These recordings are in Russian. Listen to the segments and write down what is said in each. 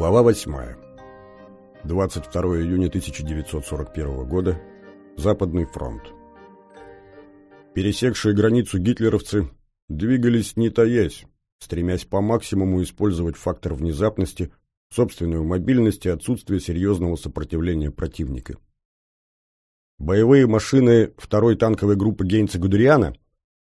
Глава 8. 22 июня 1941 года. Западный фронт. Пересекшие границу гитлеровцы двигались не таясь, стремясь по максимуму использовать фактор внезапности, собственную мобильность и отсутствие серьезного сопротивления противника. Боевые машины второй танковой группы Гейнца-Гудериана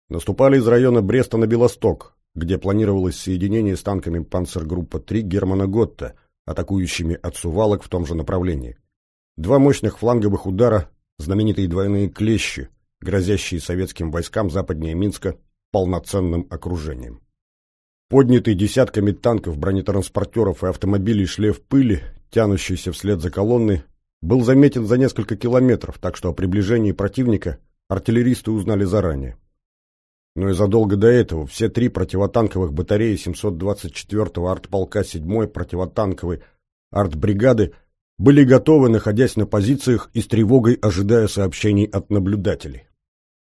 наступали из района Бреста на Белосток, где планировалось соединение с танками панцергруппа 3 Германа Готта, атакующими от Сувалок в том же направлении. Два мощных фланговых удара, знаменитые двойные клещи, грозящие советским войскам западнее Минска полноценным окружением. Поднятый десятками танков, бронетранспортеров и автомобилей шлейф пыли, тянущийся вслед за колонной, был заметен за несколько километров, так что о приближении противника артиллеристы узнали заранее но и задолго до этого все три противотанковых батареи 724-го артполка 7-й противотанковой артбригады были готовы, находясь на позициях и с тревогой ожидая сообщений от наблюдателей.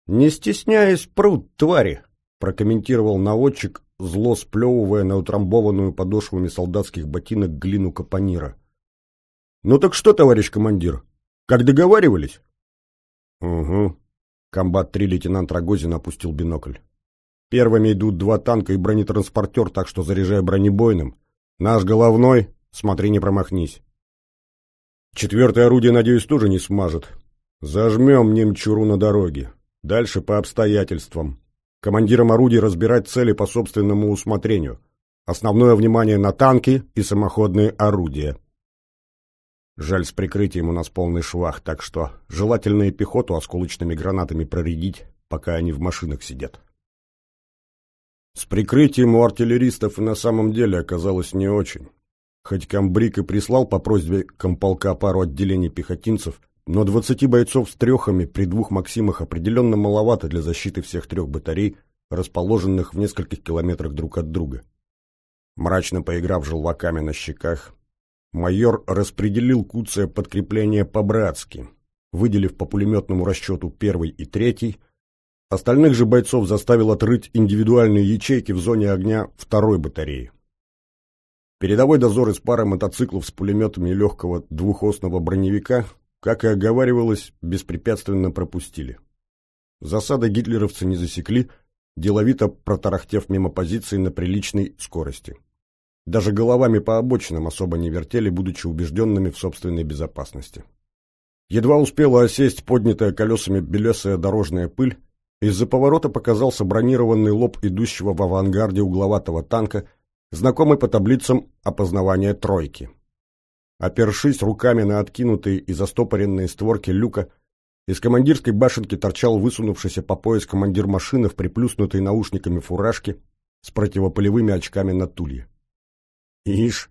«Не стесняясь, прут, твари!» — прокомментировал наводчик, зло сплевывая на утрамбованную подошвами солдатских ботинок глину капонира. «Ну так что, товарищ командир, как договаривались?» «Угу», Комбат-3 лейтенант Рогозин опустил бинокль. Первыми идут два танка и бронетранспортер, так что заряжай бронебойным. Наш головной, смотри, не промахнись. Четвертое орудие, надеюсь, тоже не смажет. Зажмем немчуру на дороге. Дальше по обстоятельствам. Командирам орудий разбирать цели по собственному усмотрению. Основное внимание на танки и самоходные орудия. Жаль, с прикрытием у нас полный швах, так что желательно и пехоту осколочными гранатами проредить, пока они в машинах сидят. С прикрытием у артиллеристов и на самом деле оказалось не очень. Хоть комбриг и прислал по просьбе комполка пару отделений пехотинцев, но двадцати бойцов с трехами при двух «Максимах» определенно маловато для защиты всех трех батарей, расположенных в нескольких километрах друг от друга. Мрачно поиграв желваками на щеках, майор распределил куцое подкрепление по-братски, выделив по пулеметному расчету первый и третий, остальных же бойцов заставил отрыть индивидуальные ячейки в зоне огня второй батареи. Передовой дозор из пары мотоциклов с пулеметами легкого двухосного броневика, как и оговаривалось, беспрепятственно пропустили. Засады гитлеровцы не засекли, деловито протарахтев мимо позиций на приличной скорости. Даже головами по обочинам особо не вертели, будучи убежденными в собственной безопасности. Едва успела осесть поднятая колесами белесая дорожная пыль, из-за поворота показался бронированный лоб идущего в авангарде угловатого танка, знакомый по таблицам опознавания тройки. Опершись руками на откинутые и застопоренные створки люка, из командирской башенки торчал высунувшийся по пояс командир машины в приплюснутой наушниками фуражке с противополевыми очками на тулье. Ишь,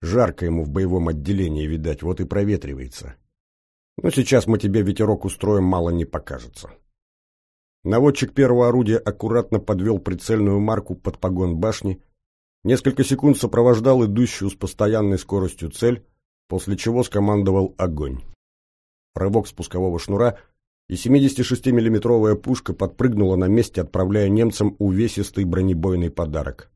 жарко ему в боевом отделении, видать, вот и проветривается. Но сейчас мы тебе ветерок устроим, мало не покажется. Наводчик первого орудия аккуратно подвел прицельную марку под погон башни, несколько секунд сопровождал идущую с постоянной скоростью цель, после чего скомандовал огонь. Рывок спускового шнура, и 76-миллиметровая пушка подпрыгнула на месте, отправляя немцам увесистый бронебойный подарок.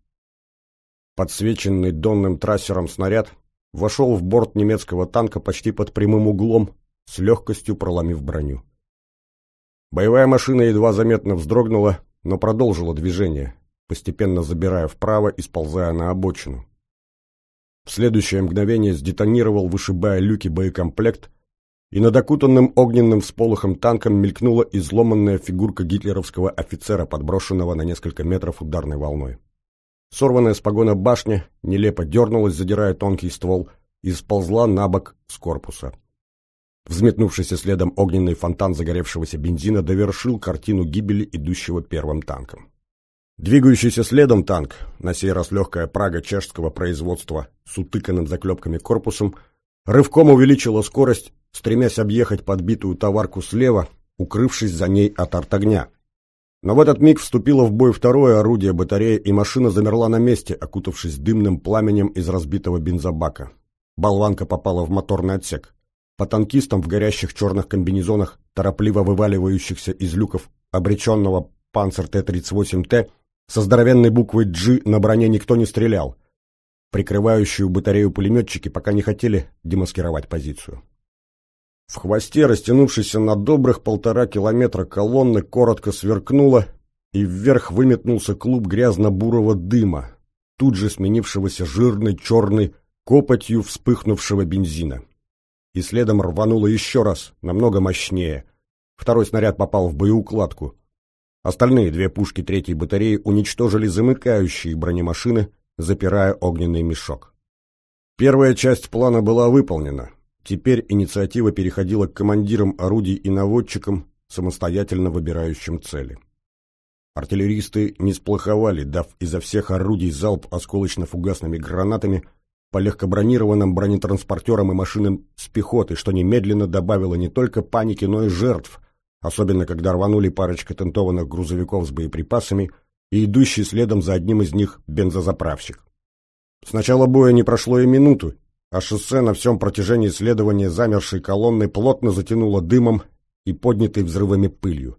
Подсвеченный донным трассером снаряд вошел в борт немецкого танка почти под прямым углом, с легкостью проломив броню. Боевая машина едва заметно вздрогнула, но продолжила движение, постепенно забирая вправо и сползая на обочину. В следующее мгновение сдетонировал, вышибая люки боекомплект, и над окутанным огненным всполохом танком мелькнула изломанная фигурка гитлеровского офицера, подброшенного на несколько метров ударной волной. Сорванная с погона башня нелепо дернулась, задирая тонкий ствол, и сползла на бок с корпуса. Взметнувшийся следом огненный фонтан загоревшегося бензина довершил картину гибели идущего первым танком. Двигающийся следом танк, на сей раз легкая прага чешского производства с утыканным заклепками корпусом, рывком увеличила скорость, стремясь объехать подбитую товарку слева, укрывшись за ней от артогня. Но в этот миг вступило в бой второе орудие батареи, и машина замерла на месте, окутавшись дымным пламенем из разбитого бензобака. Болванка попала в моторный отсек. По танкистам в горящих черных комбинезонах, торопливо вываливающихся из люков обреченного «Панцер Т-38Т», со здоровенной буквой «G» на броне никто не стрелял. Прикрывающую батарею пулеметчики пока не хотели демаскировать позицию. В хвосте, растянувшейся на добрых полтора километра колонны, коротко сверкнуло, и вверх выметнулся клуб грязно-бурого дыма, тут же сменившегося жирной черной копотью вспыхнувшего бензина. И следом рвануло еще раз, намного мощнее. Второй снаряд попал в боеукладку. Остальные две пушки третьей батареи уничтожили замыкающие бронемашины, запирая огненный мешок. Первая часть плана была выполнена. Теперь инициатива переходила к командирам орудий и наводчикам, самостоятельно выбирающим цели. Артиллеристы не сплоховали, дав изо всех орудий залп осколочно-фугасными гранатами по легкобронированным бронетранспортерам и машинам с пехоты, что немедленно добавило не только паники, но и жертв, особенно когда рванули парочка тентованных грузовиков с боеприпасами и идущий следом за одним из них бензозаправщик. С начала боя не прошло и минуту, а шоссе на всем протяжении следования замершей колонны плотно затянуло дымом и поднятой взрывами пылью.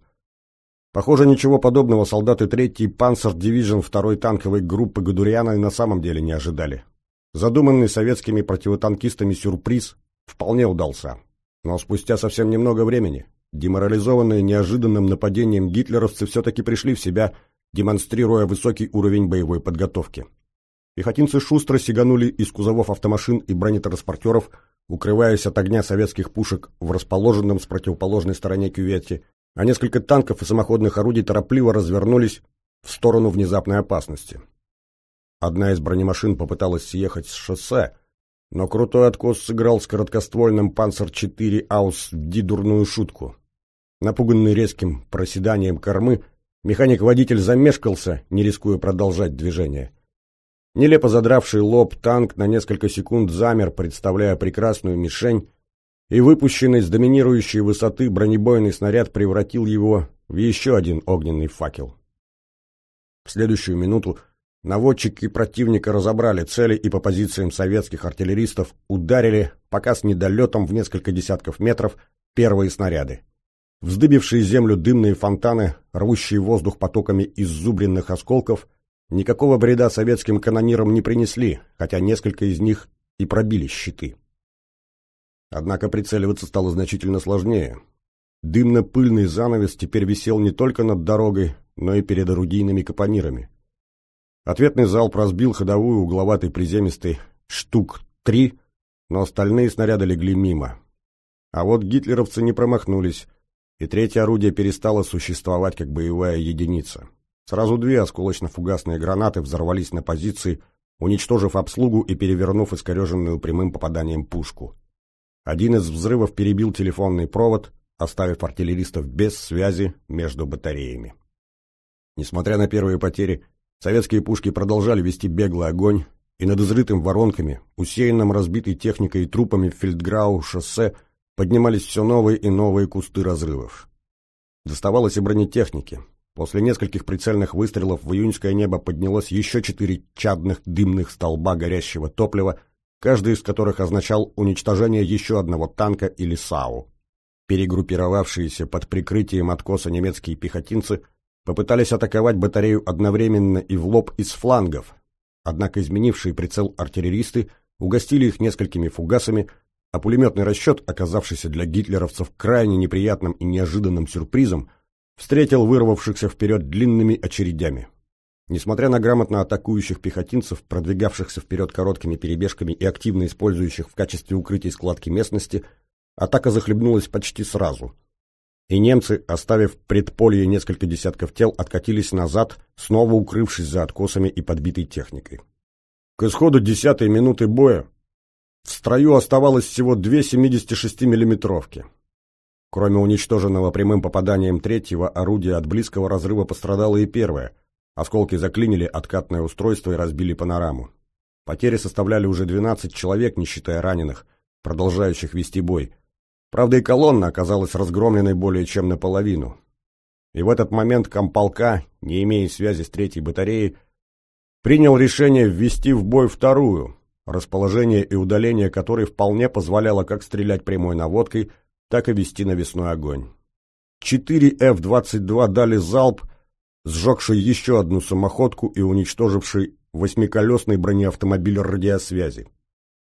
Похоже, ничего подобного солдаты 3-й Панцер-дивизион 2-й танковой группы Гадуряна на самом деле не ожидали. Задуманный советскими противотанкистами сюрприз вполне удался. Но спустя совсем немного времени, деморализованные неожиданным нападением гитлеровцы все-таки пришли в себя, демонстрируя высокий уровень боевой подготовки. Пехотинцы шустро сиганули из кузовов автомашин и бронетранспортеров, укрываясь от огня советских пушек в расположенном с противоположной стороне кювете, а несколько танков и самоходных орудий торопливо развернулись в сторону внезапной опасности. Одна из бронемашин попыталась съехать с шоссе, но крутой откос сыграл с короткоствольным «Панцер-4 Аус» дурную шутку. Напуганный резким проседанием кормы, механик-водитель замешкался, не рискуя продолжать движение. Нелепо задравший лоб танк на несколько секунд замер, представляя прекрасную мишень, и выпущенный с доминирующей высоты бронебойный снаряд превратил его в еще один огненный факел. В следующую минуту наводчики противника разобрали цели и по позициям советских артиллеристов ударили, пока с недолетом в несколько десятков метров, первые снаряды. Вздыбившие землю дымные фонтаны, рвущие воздух потоками иззубренных осколков, никакого вреда советским канонирам не принесли, хотя несколько из них и пробили щиты. Однако прицеливаться стало значительно сложнее. Дымно-пыльный занавес теперь висел не только над дорогой, но и перед орудийными капонирами. Ответный залп разбил ходовую угловатой приземистой штук три, но остальные снаряды легли мимо. А вот гитлеровцы не промахнулись, и третье орудие перестало существовать как боевая единица. Сразу две осколочно-фугасные гранаты взорвались на позиции, уничтожив обслугу и перевернув искореженную прямым попаданием пушку. Один из взрывов перебил телефонный провод, оставив артиллеристов без связи между батареями. Несмотря на первые потери, советские пушки продолжали вести беглый огонь, и над изрытым воронками, усеянным разбитой техникой и трупами Фельдграу шоссе, поднимались все новые и новые кусты разрывов. Доставалось и бронетехники. После нескольких прицельных выстрелов в июньское небо поднялось еще четыре чадных дымных столба горящего топлива, каждый из которых означал уничтожение еще одного танка или САУ. Перегруппировавшиеся под прикрытием откоса немецкие пехотинцы попытались атаковать батарею одновременно и в лоб из флангов, однако изменившие прицел артиллеристы угостили их несколькими фугасами, а пулеметный расчет, оказавшийся для гитлеровцев крайне неприятным и неожиданным сюрпризом, встретил вырвавшихся вперед длинными очередями. Несмотря на грамотно атакующих пехотинцев, продвигавшихся вперед короткими перебежками и активно использующих в качестве укрытий складки местности, атака захлебнулась почти сразу. И немцы, оставив предполье несколько десятков тел, откатились назад, снова укрывшись за откосами и подбитой техникой. К исходу десятой минуты боя в строю оставалось всего две 76-миллиметровки. Кроме уничтоженного прямым попаданием третьего орудия от близкого разрыва пострадало и первое – Осколки заклинили откатное устройство и разбили панораму. Потери составляли уже 12 человек, не считая раненых, продолжающих вести бой. Правда, и колонна оказалась разгромленной более чем наполовину. И в этот момент комполка, не имея связи с третьей батареей, принял решение ввести в бой вторую, расположение и удаление которой вполне позволяло как стрелять прямой наводкой, так и вести навесной огонь. Четыре F-22 дали залп, сжегший еще одну самоходку и уничтоживший восьмиколесный бронеавтомобиль радиосвязи.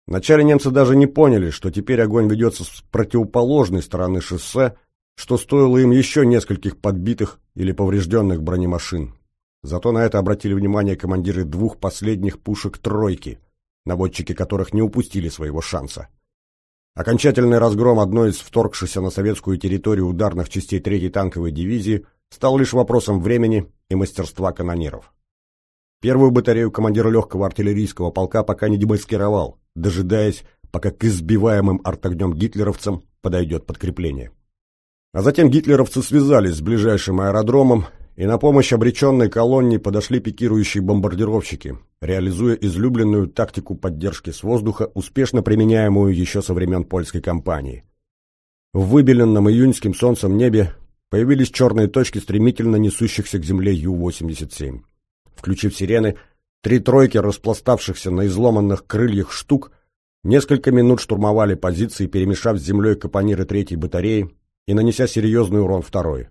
Вначале немцы даже не поняли, что теперь огонь ведется с противоположной стороны шоссе, что стоило им еще нескольких подбитых или поврежденных бронемашин. Зато на это обратили внимание командиры двух последних пушек «тройки», наводчики которых не упустили своего шанса. Окончательный разгром одной из вторгшихся на советскую территорию ударных частей 3-й танковой дивизии стал лишь вопросом времени и мастерства канониров. Первую батарею командир легкого артиллерийского полка пока не демаскировал, дожидаясь, пока к избиваемым артогнем гитлеровцам подойдет подкрепление. А затем гитлеровцы связались с ближайшим аэродромом, и на помощь обреченной колонне подошли пикирующие бомбардировщики, реализуя излюбленную тактику поддержки с воздуха, успешно применяемую еще со времен польской кампании. В выбеленном июньским солнцем небе появились черные точки стремительно несущихся к земле Ю-87. Включив сирены, три тройки распластавшихся на изломанных крыльях штук несколько минут штурмовали позиции, перемешав с землей капониры третьей батареи и нанеся серьезный урон второй.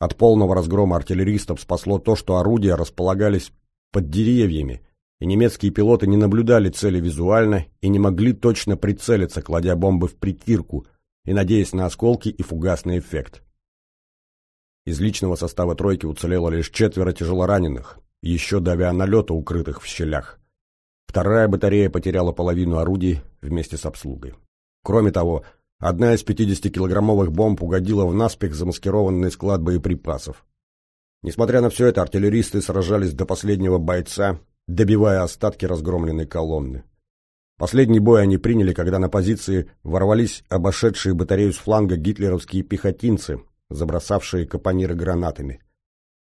От полного разгрома артиллеристов спасло то, что орудия располагались под деревьями, и немецкие пилоты не наблюдали цели визуально и не могли точно прицелиться, кладя бомбы в притирку и надеясь на осколки и фугасный эффект. Из личного состава тройки уцелело лишь четверо тяжелораненых, еще до авианалета, укрытых в щелях. Вторая батарея потеряла половину орудий вместе с обслугой. Кроме того, Одна из 50-килограммовых бомб угодила в наспех замаскированный склад боеприпасов. Несмотря на все это, артиллеристы сражались до последнего бойца, добивая остатки разгромленной колонны. Последний бой они приняли, когда на позиции ворвались обошедшие батарею с фланга гитлеровские пехотинцы, забросавшие капониры гранатами.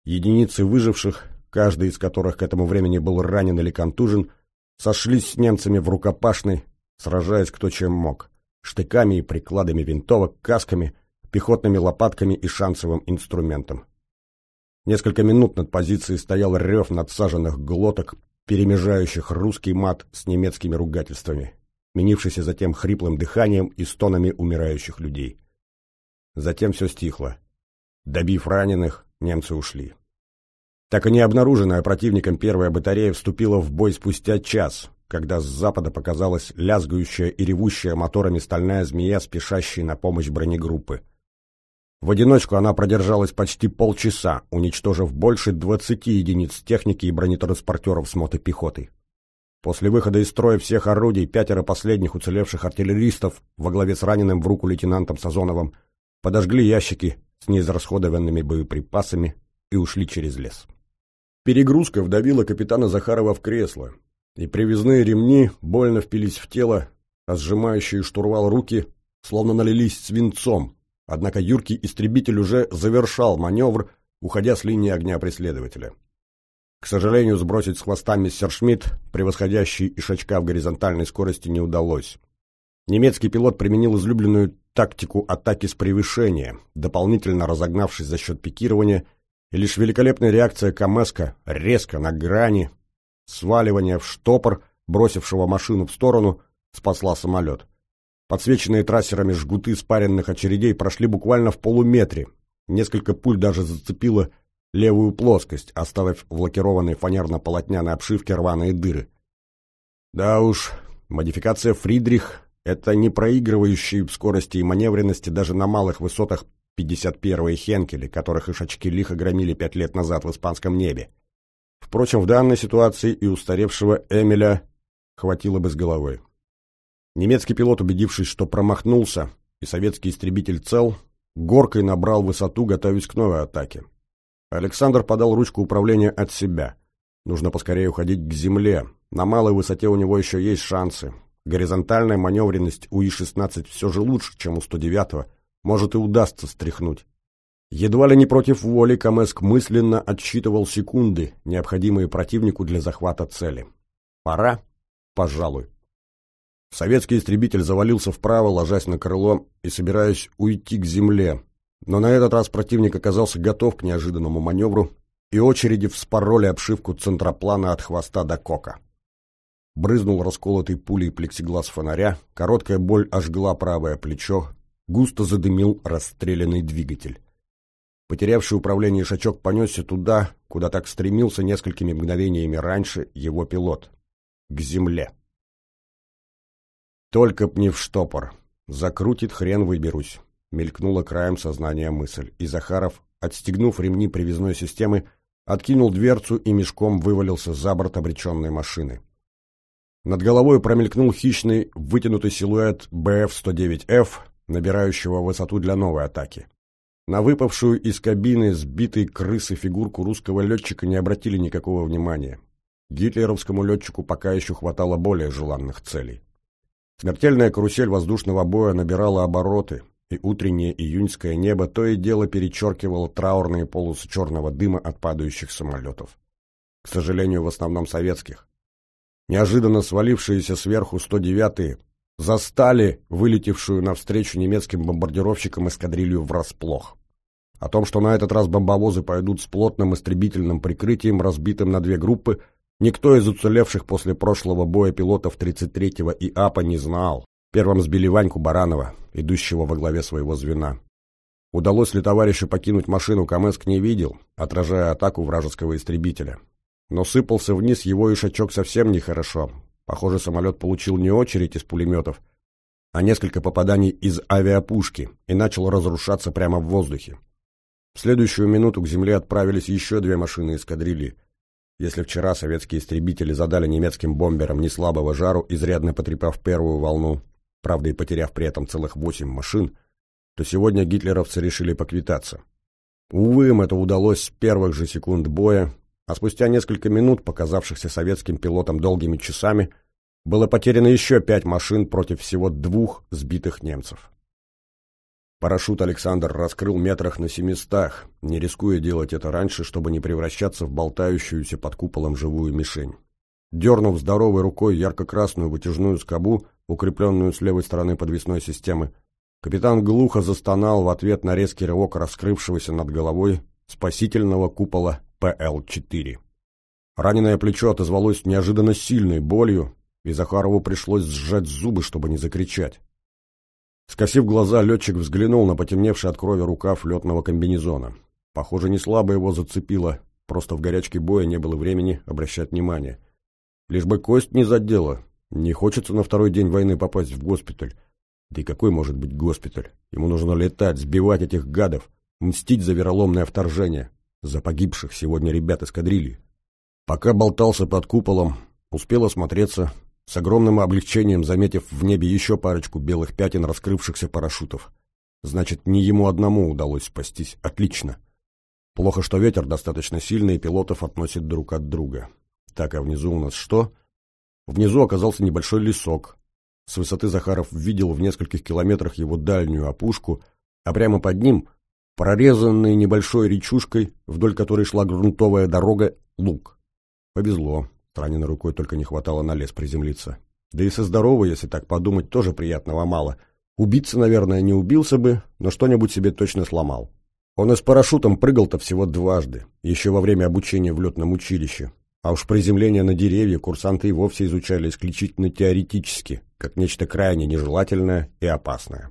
Единицы выживших, каждый из которых к этому времени был ранен или контужен, сошлись с немцами в рукопашной, сражаясь кто чем мог штыками и прикладами винтовок, касками, пехотными лопатками и шансовым инструментом. Несколько минут над позицией стоял рев надсаженных глоток, перемежающих русский мат с немецкими ругательствами, менившийся затем хриплым дыханием и стонами умирающих людей. Затем все стихло. Добив раненых, немцы ушли. Так и не обнаруженная противником первая батарея вступила в бой спустя час, когда с запада показалась лязгающая и ревущая моторами стальная змея, спешащая на помощь бронегруппы. В одиночку она продержалась почти полчаса, уничтожив больше 20 единиц техники и бронетранспортеров с мотопехотой. После выхода из строя всех орудий пятеро последних уцелевших артиллеристов во главе с раненым в руку лейтенантом Сазоновым подожгли ящики с неизрасходованными боеприпасами и ушли через лес. Перегрузка вдавила капитана Захарова в кресло, и привязные ремни больно впились в тело, а сжимающие штурвал руки словно налились свинцом, однако юркий истребитель уже завершал маневр, уходя с линии огня преследователя. К сожалению, сбросить с хвоста мистер Шмидт, превосходящий Ишачка в горизонтальной скорости, не удалось. Немецкий пилот применил излюбленную тактику атаки с превышения, дополнительно разогнавшись за счет пикирования, и лишь великолепная реакция Камеска резко, на грани, Сваливание в штопор, бросившего машину в сторону, спасла самолет. Подсвеченные трассерами жгуты спаренных очередей прошли буквально в полуметре. Несколько пуль даже зацепило левую плоскость, оставив в лакированной фанерно-полотняной обшивке рваные дыры. Да уж, модификация «Фридрих» — это не проигрывающие в скорости и маневренности даже на малых высотах 51-е Хенкели, которых ишачки лихо громили пять лет назад в испанском небе. Впрочем, в данной ситуации и устаревшего Эмиля хватило бы с головой. Немецкий пилот, убедившись, что промахнулся, и советский истребитель цел, горкой набрал высоту, готовясь к новой атаке. Александр подал ручку управления от себя. Нужно поскорее уходить к земле. На малой высоте у него еще есть шансы. Горизонтальная маневренность у И-16 все же лучше, чем у 109-го. Может и удастся стряхнуть. Едва ли не против воли Камеск мысленно отсчитывал секунды, необходимые противнику для захвата цели. Пора? Пожалуй. Советский истребитель завалился вправо, ложась на крыло и собираясь уйти к земле. Но на этот раз противник оказался готов к неожиданному маневру, и очереди вспороли обшивку центроплана от хвоста до кока. Брызнул расколотый пулей плексиглаз фонаря, короткая боль ожгла правое плечо, густо задымил расстрелянный двигатель. Потерявший управление Ишачок понесся туда, куда так стремился несколькими мгновениями раньше его пилот. К земле. Только б не в штопор. Закрутит хрен выберусь. Мелькнула краем сознания мысль, и Захаров, отстегнув ремни привязной системы, откинул дверцу и мешком вывалился за борт обреченной машины. Над головой промелькнул хищный, вытянутый силуэт БФ-109Ф, набирающего высоту для новой атаки. На выпавшую из кабины сбитой крысы фигурку русского летчика не обратили никакого внимания. Гитлеровскому летчику пока еще хватало более желанных целей. Смертельная карусель воздушного боя набирала обороты, и утреннее июньское небо то и дело перечеркивало траурные полосы черного дыма от падающих самолетов. К сожалению, в основном советских. Неожиданно свалившиеся сверху 109-е застали вылетевшую навстречу немецким бомбардировщикам эскадрилью врасплох. О том, что на этот раз бомбовозы пойдут с плотным истребительным прикрытием, разбитым на две группы, никто из уцелевших после прошлого боя пилотов 33-го ИАПа не знал. Первым сбили Ваньку Баранова, идущего во главе своего звена. Удалось ли товарищу покинуть машину, Каменск не видел, отражая атаку вражеского истребителя. Но сыпался вниз его ишачок совсем нехорошо, Похоже, самолет получил не очередь из пулеметов, а несколько попаданий из авиапушки и начал разрушаться прямо в воздухе. В следующую минуту к земле отправились еще две машины эскадрильи. Если вчера советские истребители задали немецким бомберам неслабого жару, изрядно потрепав первую волну, правда и потеряв при этом целых восемь машин, то сегодня гитлеровцы решили поквитаться. Увы, им это удалось с первых же секунд боя, а спустя несколько минут, показавшихся советским пилотам долгими часами, было потеряно еще пять машин против всего двух сбитых немцев. Парашют Александр раскрыл метрах на семистах, не рискуя делать это раньше, чтобы не превращаться в болтающуюся под куполом живую мишень. Дернув здоровой рукой ярко-красную вытяжную скобу, укрепленную с левой стороны подвесной системы, капитан глухо застонал в ответ на резкий рывок раскрывшегося над головой спасительного купола ПЛ-4. Раненое плечо отозвалось неожиданно сильной болью, и Захарову пришлось сжать зубы, чтобы не закричать. Скосив глаза, летчик взглянул на потемневший от крови рукав летного комбинезона. Похоже, не слабо его зацепило, просто в горячке боя не было времени обращать внимание. Лишь бы кость не задела, не хочется на второй день войны попасть в госпиталь. Да и какой может быть госпиталь? Ему нужно летать, сбивать этих гадов, мстить за вероломное вторжение, за погибших сегодня ребят эскадрильи. Пока болтался под куполом, успел осмотреться, с огромным облегчением заметив в небе еще парочку белых пятен раскрывшихся парашютов. Значит, не ему одному удалось спастись. Отлично. Плохо, что ветер достаточно сильный, и пилотов относит друг от друга. Так, а внизу у нас что? Внизу оказался небольшой лесок. С высоты Захаров видел в нескольких километрах его дальнюю опушку, а прямо под ним, прорезанный небольшой речушкой, вдоль которой шла грунтовая дорога, луг. Повезло. Раненой рукой только не хватало на лес приземлиться. Да и со здоровой, если так подумать, тоже приятного мало. Убиться, наверное, не убился бы, но что-нибудь себе точно сломал. Он и с парашютом прыгал-то всего дважды, еще во время обучения в летном училище. А уж приземление на деревья курсанты и вовсе изучали исключительно теоретически, как нечто крайне нежелательное и опасное.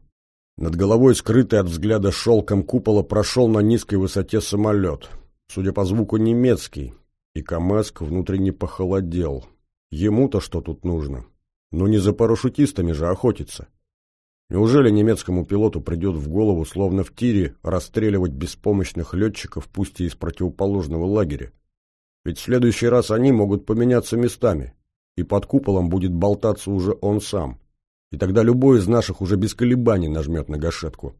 Над головой, скрытый от взгляда шелком купола, прошел на низкой высоте самолет. Судя по звуку, немецкий, и Камэск внутренне похолодел. Ему-то что тут нужно? Но не за парашютистами же охотиться. Неужели немецкому пилоту придет в голову, словно в тире, расстреливать беспомощных летчиков, пусть и из противоположного лагеря? Ведь в следующий раз они могут поменяться местами, и под куполом будет болтаться уже он сам. И тогда любой из наших уже без колебаний нажмет на гашетку.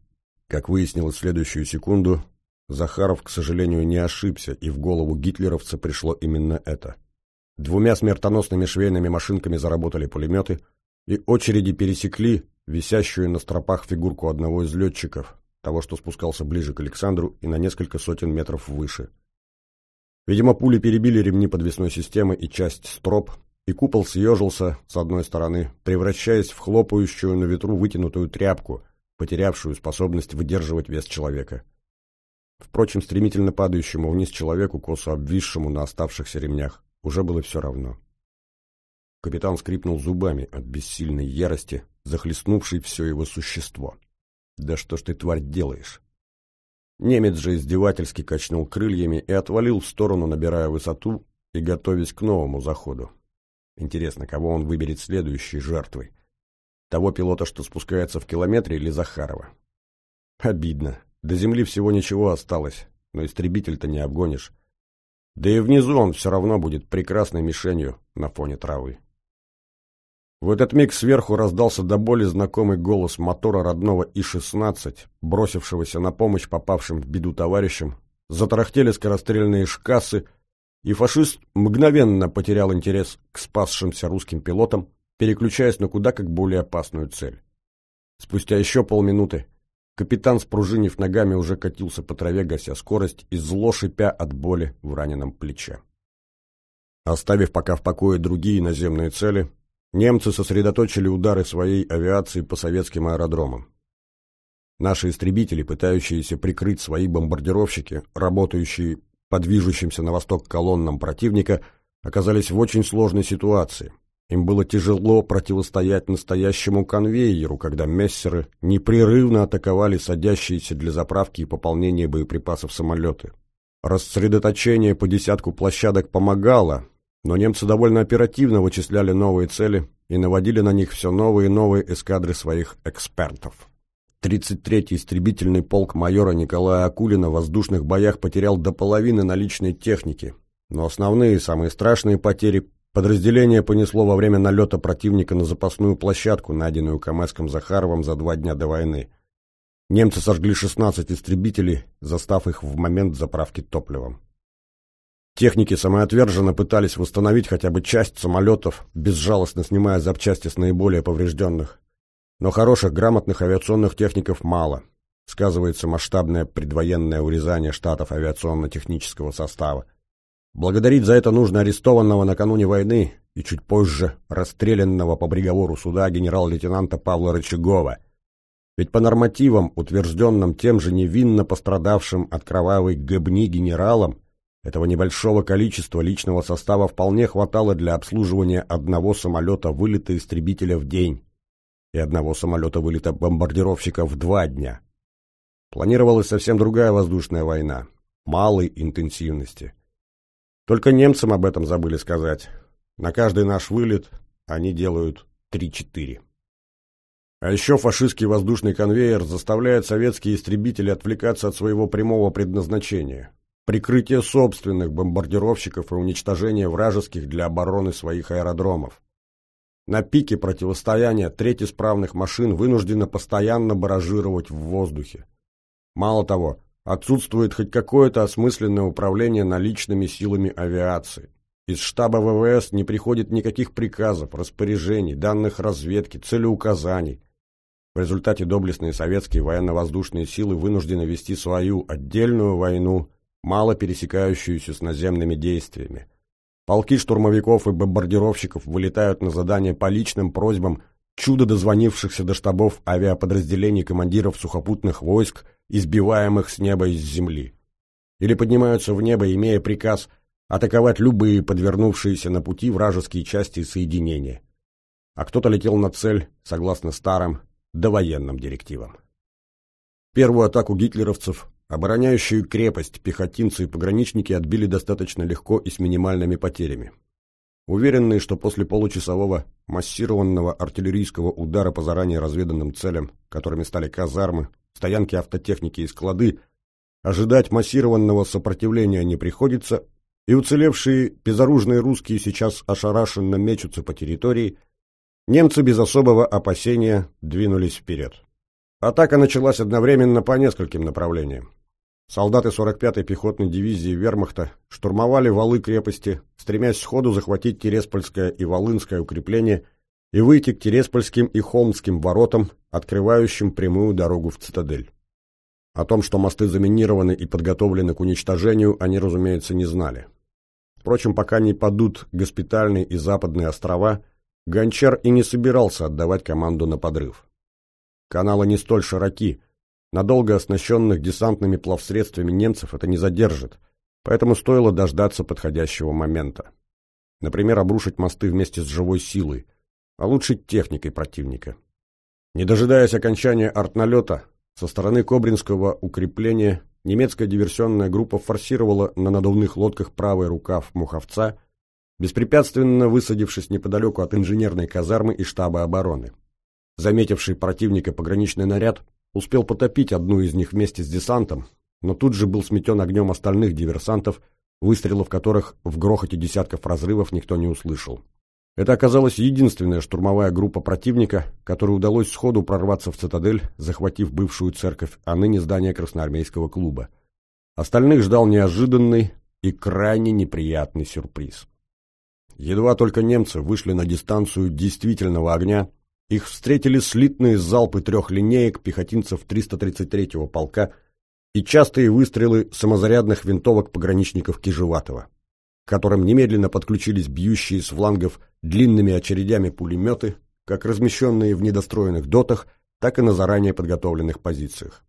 Как выяснилось в следующую секунду, Захаров, к сожалению, не ошибся, и в голову гитлеровца пришло именно это. Двумя смертоносными швейными машинками заработали пулеметы, и очереди пересекли висящую на стропах фигурку одного из летчиков, того, что спускался ближе к Александру и на несколько сотен метров выше. Видимо, пули перебили ремни подвесной системы и часть строп, и купол съежился с одной стороны, превращаясь в хлопающую на ветру вытянутую тряпку, потерявшую способность выдерживать вес человека. Впрочем, стремительно падающему вниз человеку, косо обвисшему на оставшихся ремнях, уже было все равно. Капитан скрипнул зубами от бессильной ярости, захлестнувшей все его существо. «Да что ж ты, тварь, делаешь?» Немец же издевательски качнул крыльями и отвалил в сторону, набирая высоту и готовясь к новому заходу. Интересно, кого он выберет следующей жертвой? Того пилота, что спускается в километре, или Захарова? Обидно. До земли всего ничего осталось, но истребитель-то не обгонишь. Да и внизу он все равно будет прекрасной мишенью на фоне травы. В этот миг сверху раздался до боли знакомый голос мотора родного И-16, бросившегося на помощь попавшим в беду товарищам, затарахтели скорострельные шкасы, и фашист мгновенно потерял интерес к спасшимся русским пилотам, переключаясь на куда как более опасную цель. Спустя еще полминуты капитан, спружинив ногами, уже катился по траве, гася скорость и зло шипя от боли в раненом плече. Оставив пока в покое другие наземные цели, Немцы сосредоточили удары своей авиации по советским аэродромам. Наши истребители, пытающиеся прикрыть свои бомбардировщики, работающие по движущимся на восток колоннам противника, оказались в очень сложной ситуации. Им было тяжело противостоять настоящему конвейеру, когда мессеры непрерывно атаковали садящиеся для заправки и пополнения боеприпасов самолеты. Рассредоточение по десятку площадок помогало, но немцы довольно оперативно вычисляли новые цели и наводили на них все новые и новые эскадры своих экспертов. 33-й истребительный полк майора Николая Акулина в воздушных боях потерял до половины наличной техники, но основные, самые страшные потери подразделение понесло во время налета противника на запасную площадку, найденную Камэском Захаровым за два дня до войны. Немцы сожгли 16 истребителей, застав их в момент заправки топливом. Техники самоотверженно пытались восстановить хотя бы часть самолетов, безжалостно снимая запчасти с наиболее поврежденных. Но хороших, грамотных авиационных техников мало. Сказывается масштабное предвоенное урезание штатов авиационно-технического состава. Благодарить за это нужно арестованного накануне войны и чуть позже расстрелянного по приговору суда генерал-лейтенанта Павла Рычагова. Ведь по нормативам, утвержденным тем же невинно пострадавшим от кровавой гыбни генералом, этого небольшого количества личного состава вполне хватало для обслуживания одного самолета вылета истребителя в день и одного самолета вылета бомбардировщика в два дня. Планировалась совсем другая воздушная война, малой интенсивности. Только немцам об этом забыли сказать. На каждый наш вылет они делают 3-4. А еще фашистский воздушный конвейер заставляет советские истребители отвлекаться от своего прямого предназначения прикрытие собственных бомбардировщиков и уничтожение вражеских для обороны своих аэродромов. На пике противостояния треть исправных машин вынуждена постоянно баражировать в воздухе. Мало того, отсутствует хоть какое-то осмысленное управление наличными силами авиации. Из штаба ВВС не приходит никаких приказов, распоряжений, данных разведки, целеуказаний. В результате доблестные советские военно-воздушные силы вынуждены вести свою отдельную войну мало пересекающуюся с наземными действиями. Полки штурмовиков и бомбардировщиков вылетают на задание по личным просьбам чудо дозвонившихся до штабов авиаподразделений командиров сухопутных войск, избиваемых с неба и с земли. Или поднимаются в небо, имея приказ атаковать любые подвернувшиеся на пути вражеские части и соединения. А кто-то летел на цель, согласно старым, довоенным директивам. Первую атаку гитлеровцев Обороняющую крепость пехотинцы и пограничники отбили достаточно легко и с минимальными потерями. Уверенные, что после получасового массированного артиллерийского удара по заранее разведанным целям, которыми стали казармы, стоянки автотехники и склады, ожидать массированного сопротивления не приходится, и уцелевшие безоружные русские сейчас ошарашенно мечутся по территории, немцы без особого опасения двинулись вперед. Атака началась одновременно по нескольким направлениям. Солдаты 45-й пехотной дивизии вермахта штурмовали валы крепости, стремясь сходу захватить Тереспольское и Волынское укрепление и выйти к Тереспольским и Холмским воротам, открывающим прямую дорогу в цитадель. О том, что мосты заминированы и подготовлены к уничтожению, они, разумеется, не знали. Впрочем, пока не падут госпитальные и западные острова, Гончар и не собирался отдавать команду на подрыв. Каналы не столь широки, Надолго оснащенных десантными плавсредствами немцев это не задержит, поэтому стоило дождаться подходящего момента. Например, обрушить мосты вместе с живой силой, а лучше техникой противника. Не дожидаясь окончания артналета, со стороны Кобринского укрепления немецкая диверсионная группа форсировала на надувных лодках правый рукав Муховца, беспрепятственно высадившись неподалеку от инженерной казармы и штаба обороны. Заметивший противника пограничный наряд успел потопить одну из них вместе с десантом, но тут же был сметен огнем остальных диверсантов, выстрелов которых в грохоте десятков разрывов никто не услышал. Это оказалась единственная штурмовая группа противника, которой удалось сходу прорваться в цитадель, захватив бывшую церковь, а ныне здание красноармейского клуба. Остальных ждал неожиданный и крайне неприятный сюрприз. Едва только немцы вышли на дистанцию действительного огня, их встретили слитные залпы трех линеек пехотинцев 333-го полка и частые выстрелы самозарядных винтовок пограничников Кижеватова, к которым немедленно подключились бьющие с флангов длинными очередями пулеметы, как размещенные в недостроенных дотах, так и на заранее подготовленных позициях.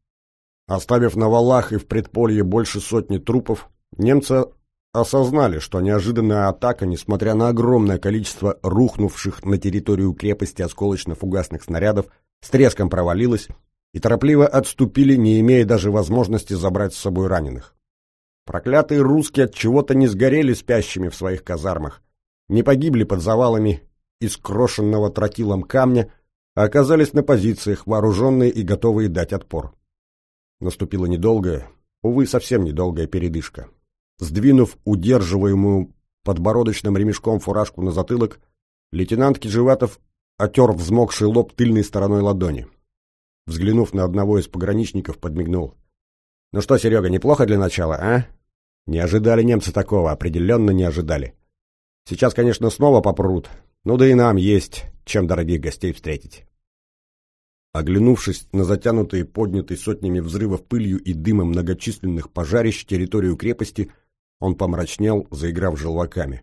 Оставив на валах и в предполье больше сотни трупов, немцы осознали, что неожиданная атака, несмотря на огромное количество рухнувших на территорию крепости осколочно-фугасных снарядов, с треском провалилась, и торопливо отступили, не имея даже возможности забрать с собой раненых. Проклятые русские от чего-то не сгорели спящими в своих казармах, не погибли под завалами из крошенного тротилом камня, а оказались на позициях, вооруженные и готовые дать отпор. Наступила недолгая, увы, совсем недолгая передышка. Сдвинув удерживаемую подбородочным ремешком фуражку на затылок, лейтенант Кижеватов отер взмокший лоб тыльной стороной ладони. Взглянув на одного из пограничников, подмигнул. «Ну что, Серега, неплохо для начала, а?» Не ожидали немцы такого, определенно не ожидали. Сейчас, конечно, снова попрут, ну да и нам есть, чем дорогих гостей встретить. Оглянувшись на затянутые поднятой сотнями взрывов пылью и дымом многочисленных пожарищ территорию крепости, он помрачнел, заиграв желваками.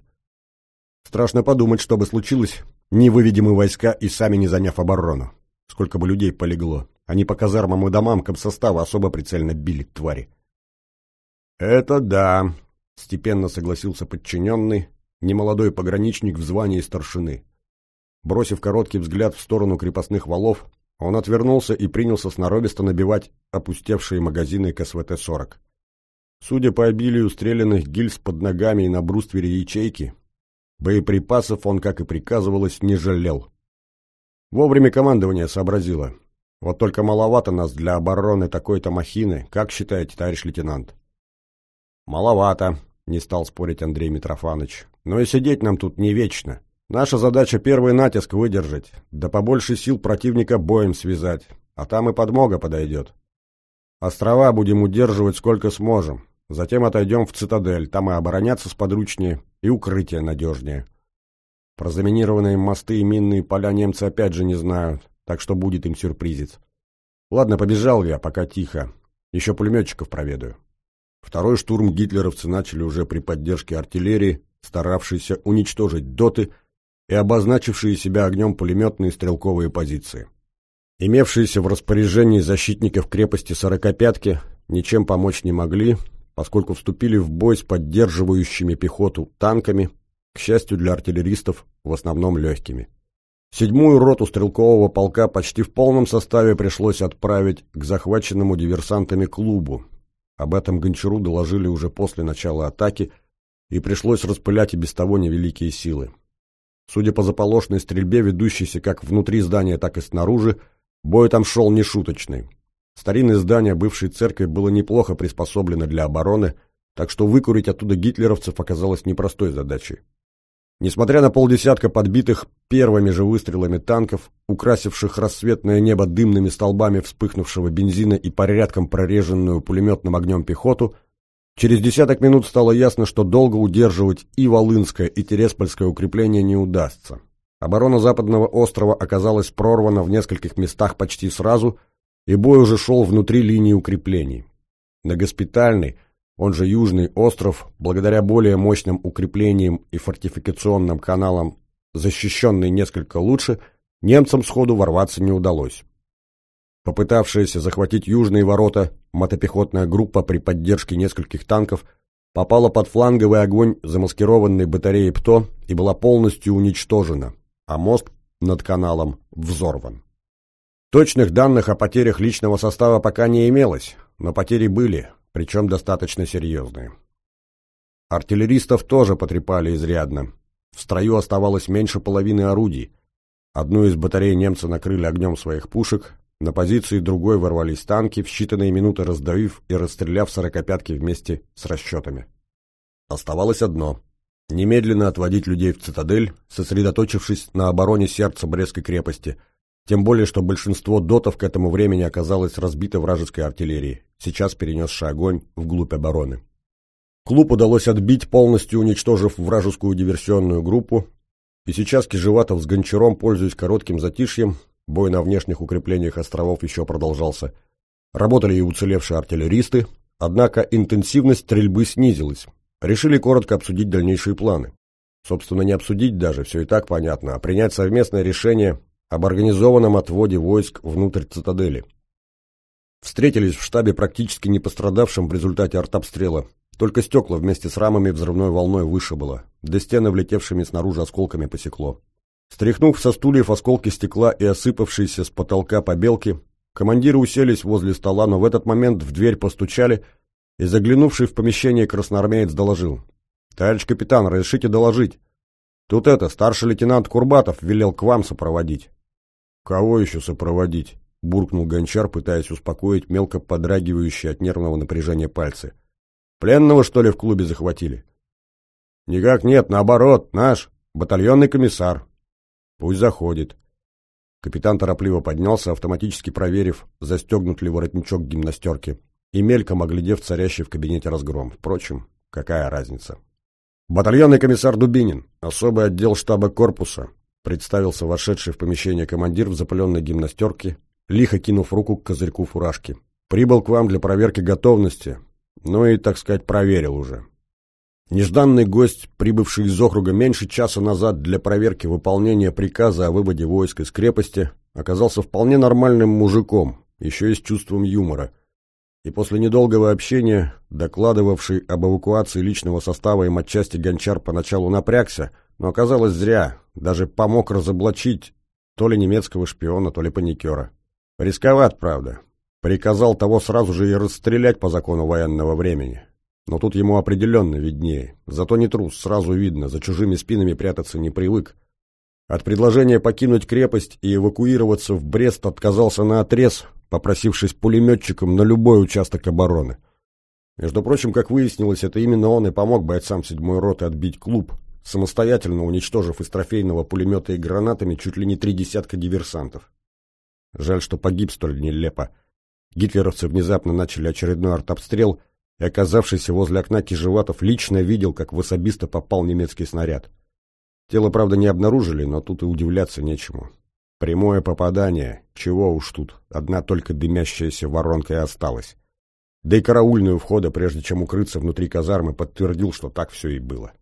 Страшно подумать, что бы случилось, не выведем войска и сами не заняв оборону. Сколько бы людей полегло. Они по казармам и домам состава особо прицельно били, твари. «Это да», — степенно согласился подчиненный, немолодой пограничник в звании старшины. Бросив короткий взгляд в сторону крепостных валов, он отвернулся и принялся сноровисто набивать опустевшие магазины КСВТ-40. Судя по обилию стрелянных гильз под ногами и на бруствере ячейки, боеприпасов он, как и приказывалось, не жалел. Вовремя командование сообразило. Вот только маловато нас для обороны такой-то махины, как считаете, товарищ лейтенант? Маловато, не стал спорить Андрей Митрофанович. Но и сидеть нам тут не вечно. Наша задача первый натиск выдержать, да побольше сил противника боем связать, а там и подмога подойдет. Острова будем удерживать сколько сможем, затем отойдем в цитадель, там и обороняться сподручнее, и укрытие надежнее. Про заминированные мосты и минные поля немцы опять же не знают, так что будет им сюрпризец. Ладно, побежал я, пока тихо. Еще пулеметчиков проведаю. Второй штурм гитлеровцы начали уже при поддержке артиллерии, старавшейся уничтожить доты и обозначившие себя огнем пулеметные стрелковые позиции. Имевшиеся в распоряжении защитников крепости Сорокопятки ничем помочь не могли, поскольку вступили в бой с поддерживающими пехоту танками, к счастью для артиллеристов, в основном легкими. Седьмую роту стрелкового полка почти в полном составе пришлось отправить к захваченному диверсантами клубу. Об этом Гончару доложили уже после начала атаки, и пришлось распылять и без того невеликие силы. Судя по заполошной стрельбе, ведущейся как внутри здания, так и снаружи, бой там шел нешуточный. Старинное здание бывшей церкви было неплохо приспособлено для обороны, так что выкурить оттуда гитлеровцев оказалось непростой задачей. Несмотря на полдесятка подбитых первыми же выстрелами танков, украсивших рассветное небо дымными столбами вспыхнувшего бензина и порядком прореженную пулеметным огнем пехоту, Через десяток минут стало ясно, что долго удерживать и Волынское, и Тереспольское укрепление не удастся. Оборона западного острова оказалась прорвана в нескольких местах почти сразу, и бой уже шел внутри линии укреплений. На госпитальный, он же Южный остров, благодаря более мощным укреплениям и фортификационным каналам, защищенный несколько лучше, немцам сходу ворваться не удалось. Попытавшаяся захватить южные ворота, мотопехотная группа при поддержке нескольких танков попала под фланговый огонь замаскированной батареи ПТО и была полностью уничтожена, а мост над каналом взорван. Точных данных о потерях личного состава пока не имелось, но потери были, причем достаточно серьезные. Артиллеристов тоже потрепали изрядно. В строю оставалось меньше половины орудий. Одну из батарей немцы накрыли огнем своих пушек, на позиции другой ворвались танки, в считанные минуты раздавив и расстреляв сорокопятки вместе с расчетами. Оставалось одно — немедленно отводить людей в цитадель, сосредоточившись на обороне сердца Брестской крепости, тем более, что большинство дотов к этому времени оказалось разбито вражеской артиллерией, сейчас перенесшей огонь вглубь обороны. Клуб удалось отбить, полностью уничтожив вражескую диверсионную группу, и сейчас Кижеватов с Гончаром, пользуясь коротким затишьем, бой на внешних укреплениях островов еще продолжался, работали и уцелевшие артиллеристы, однако интенсивность стрельбы снизилась. Решили коротко обсудить дальнейшие планы. Собственно, не обсудить даже, все и так понятно, а принять совместное решение об организованном отводе войск внутрь цитадели. Встретились в штабе практически не пострадавшим в результате артобстрела только стекла вместе с рамами взрывной волной вышибло, да стены, влетевшими снаружи осколками, посекло. Стряхнув со стульев осколки стекла и осыпавшиеся с потолка побелки, командиры уселись возле стола, но в этот момент в дверь постучали, и заглянувший в помещение красноармеец доложил. «Товарищ капитан, разрешите доложить? Тут это, старший лейтенант Курбатов велел к вам сопроводить». «Кого еще сопроводить?» — буркнул гончар, пытаясь успокоить мелко подрагивающие от нервного напряжения пальцы. Пленного, что ли, в клубе захватили? Никак нет, наоборот, наш, батальонный комиссар. Пусть заходит. Капитан торопливо поднялся, автоматически проверив, застегнут ли воротничок гимнастерки, и мельком оглядев царящий в кабинете разгром. Впрочем, какая разница? Батальонный комиссар Дубинин, особый отдел штаба корпуса, представился вошедший в помещение командир в запаленной гимнастерке, лихо кинув руку к козырьку фуражки. Прибыл к вам для проверки готовности, ну и, так сказать, проверил уже. Нежданный гость, прибывший из округа меньше часа назад для проверки выполнения приказа о выводе войск из крепости, оказался вполне нормальным мужиком, еще и с чувством юмора. И после недолгого общения, докладывавший об эвакуации личного состава и матчасти гончар поначалу напрягся, но оказалось зря, даже помог разоблачить то ли немецкого шпиона, то ли паникера. Рисковат, правда, Приказал того сразу же и расстрелять по закону военного времени. Но тут ему определенно виднее. Зато не трус, сразу видно, за чужими спинами прятаться не привык. От предложения покинуть крепость и эвакуироваться в Брест отказался на отрез, попросившись пулеметчиком на любой участок обороны. Между прочим, как выяснилось, это именно он и помог бойцам седьмой роты отбить клуб, самостоятельно уничтожив из трофейного пулемета и гранатами чуть ли не три десятка диверсантов. Жаль, что погиб столь нелепо. Гитлеровцы внезапно начали очередной артобстрел, и оказавшийся возле окна Кижеватов лично видел, как в особисто попал немецкий снаряд. Тело, правда, не обнаружили, но тут и удивляться нечему. Прямое попадание, чего уж тут, одна только дымящаяся воронка и осталась. Да и караульную входа, прежде чем укрыться внутри казармы, подтвердил, что так все и было.